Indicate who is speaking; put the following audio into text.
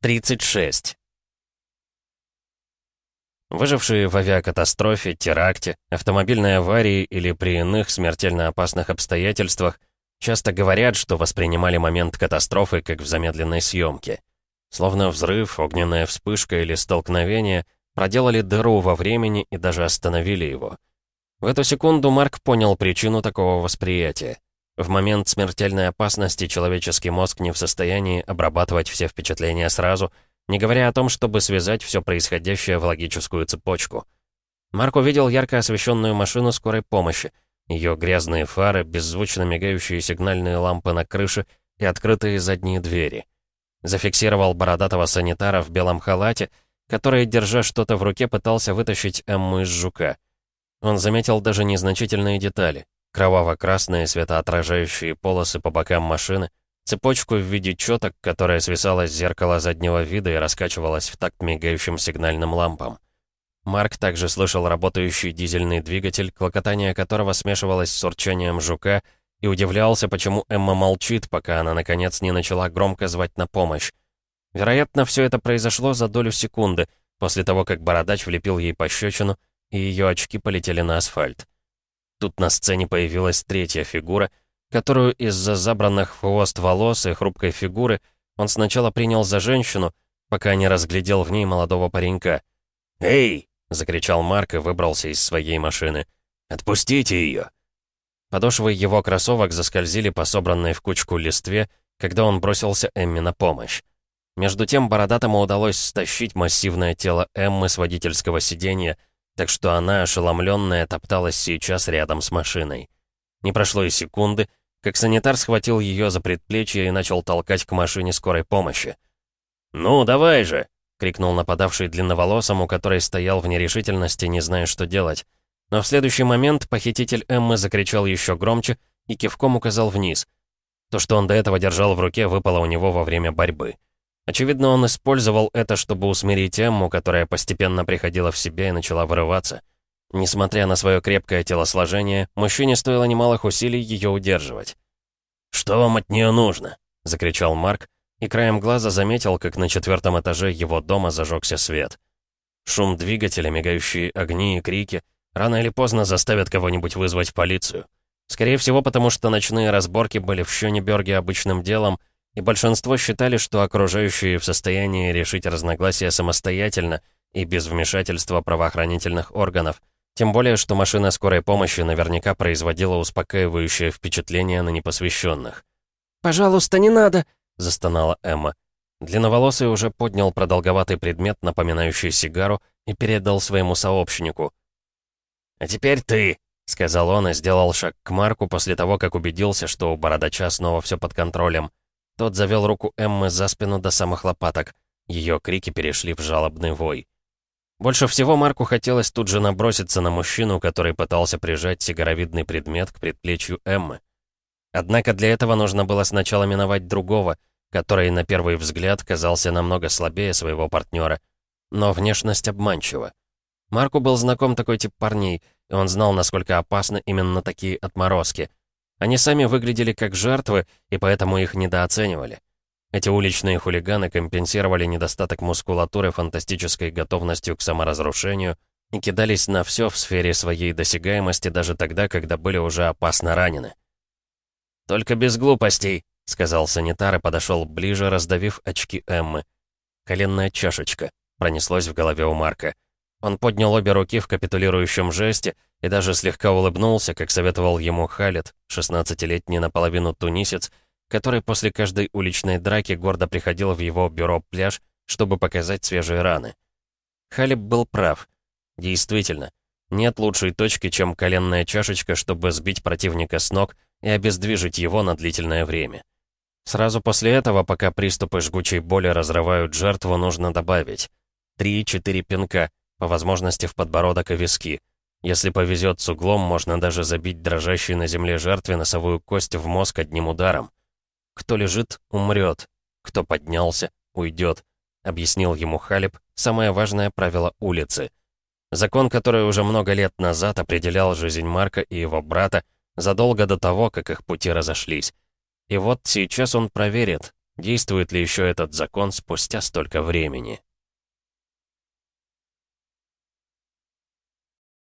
Speaker 1: 36. Выжившие в авиакатастрофе, теракте, автомобильной аварии или при иных смертельно опасных обстоятельствах часто говорят, что воспринимали момент катастрофы как в замедленной съемке. Словно взрыв, огненная вспышка или столкновение проделали дыру во времени и даже остановили его. В эту секунду Марк понял причину такого восприятия. В момент смертельной опасности человеческий мозг не в состоянии обрабатывать все впечатления сразу, не говоря о том, чтобы связать все происходящее в логическую цепочку. Марк увидел ярко освещенную машину скорой помощи, ее грязные фары, беззвучно мигающие сигнальные лампы на крыше и открытые задние двери. Зафиксировал бородатого санитара в белом халате, который, держа что-то в руке, пытался вытащить Эмму из жука. Он заметил даже незначительные детали. Кроваво-красные светоотражающие полосы по бокам машины, цепочку в виде четок, которая свисала с зеркала заднего вида и раскачивалась в такт мигающим сигнальным лампам. Марк также слышал работающий дизельный двигатель, клокотание которого смешивалось с урчанием жука, и удивлялся, почему Эмма молчит, пока она, наконец, не начала громко звать на помощь. Вероятно, все это произошло за долю секунды, после того, как бородач влепил ей пощечину, и ее очки полетели на асфальт. Тут на сцене появилась третья фигура, которую из-за забранных хвост волос и хрупкой фигуры он сначала принял за женщину, пока не разглядел в ней молодого паренька. «Эй!» — закричал Марк и выбрался из своей машины. «Отпустите ее!» Подошвы его кроссовок заскользили по собранной в кучку листве, когда он бросился Эмми на помощь. Между тем Бородатому удалось стащить массивное тело Эммы с водительского сиденья, так что она, ошеломленная, топталась сейчас рядом с машиной. Не прошло и секунды, как санитар схватил ее за предплечье и начал толкать к машине скорой помощи. «Ну, давай же!» — крикнул нападавший длинноволосому, который стоял в нерешительности, не зная, что делать. Но в следующий момент похититель Эммы закричал еще громче и кивком указал вниз. То, что он до этого держал в руке, выпало у него во время борьбы. Очевидно, он использовал это, чтобы усмирить Эмму, которая постепенно приходила в себя и начала вырываться. Несмотря на свое крепкое телосложение, мужчине стоило немалых усилий ее удерживать. «Что вам от нее нужно?» — закричал Марк, и краем глаза заметил, как на четвертом этаже его дома зажегся свет. Шум двигателя, мигающие огни и крики рано или поздно заставят кого-нибудь вызвать полицию. Скорее всего, потому что ночные разборки были в Шёнеберге обычным делом — и большинство считали, что окружающие в состоянии решить разногласия самостоятельно и без вмешательства правоохранительных органов, тем более, что машина скорой помощи наверняка производила успокаивающее впечатление на непосвященных.
Speaker 2: «Пожалуйста, не надо!» — застонала Эмма.
Speaker 1: Длинноволосый уже поднял продолговатый предмет, напоминающий сигару, и передал своему сообщнику. «А теперь ты!» — сказал он и сделал шаг к Марку после того, как убедился, что у бородача снова все под контролем. Тот завел руку Эммы за спину до самых лопаток. Ее крики перешли в жалобный вой. Больше всего Марку хотелось тут же наброситься на мужчину, который пытался прижать сигаровидный предмет к предплечью Эммы. Однако для этого нужно было сначала миновать другого, который на первый взгляд казался намного слабее своего партнера. Но внешность обманчива. Марку был знаком такой тип парней, и он знал, насколько опасны именно такие отморозки — они сами выглядели как жертвы, и поэтому их недооценивали. Эти уличные хулиганы компенсировали недостаток мускулатуры фантастической готовностью к саморазрушению и кидались на все в сфере своей досягаемости даже тогда, когда были уже опасно ранены. «Только без глупостей», — сказал санитар и подошел ближе, раздавив очки Эммы. «Коленная чашечка», — пронеслось в голове у Марка. Он поднял обе руки в капитулирующем жесте и даже слегка улыбнулся, как советовал ему Халет, 16-летний наполовину тунисец, который после каждой уличной драки гордо приходил в его бюро-пляж, чтобы показать свежие раны. Халиб был прав. Действительно, нет лучшей точки, чем коленная чашечка, чтобы сбить противника с ног и обездвижить его на длительное время. Сразу после этого, пока приступы жгучей боли разрывают жертву, нужно добавить 3-4 пинка, по возможности в подбородок и виски. Если повезет с углом, можно даже забить дрожащей на земле жертве носовую кость в мозг одним ударом. Кто лежит, умрет. Кто поднялся, уйдет. Объяснил ему Халиб самое важное правило улицы. Закон, который уже много лет назад определял жизнь Марка и его брата, задолго до того, как их пути разошлись. И вот сейчас он проверит, Действует ли еще этот закон спустя столько времени?